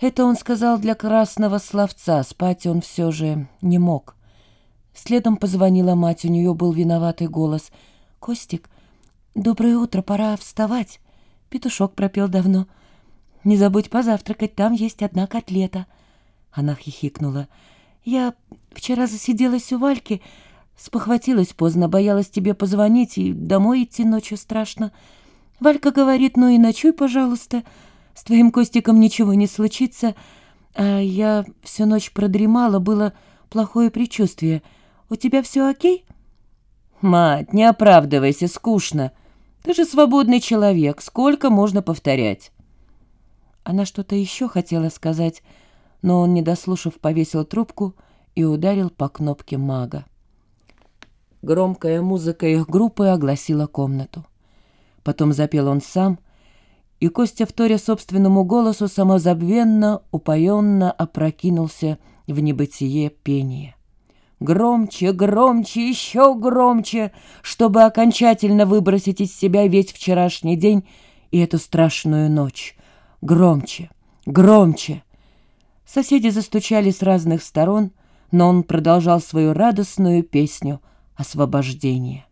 Это он сказал для красного словца, спать он все же не мог. Следом позвонила мать, у нее был виноватый голос. «Костик, доброе утро, пора вставать». Петушок пропел давно. «Не забудь позавтракать, там есть одна котлета». Она хихикнула. «Я вчера засиделась у Вальки, спохватилась поздно, боялась тебе позвонить, и домой идти ночью страшно. Валька говорит, ну и ночуй, пожалуйста». С твоим Костиком ничего не случится, а я всю ночь продремала, было плохое предчувствие. У тебя все окей?» «Мать, не оправдывайся, скучно. Ты же свободный человек, сколько можно повторять?» Она что-то еще хотела сказать, но он, не дослушав, повесил трубку и ударил по кнопке мага. Громкая музыка их группы огласила комнату. Потом запел он сам — и Костя, вторя собственному голосу, самозабвенно, упоенно опрокинулся в небытие пение. Громче, громче, еще громче, чтобы окончательно выбросить из себя весь вчерашний день и эту страшную ночь. Громче, громче. Соседи застучали с разных сторон, но он продолжал свою радостную песню освобождения.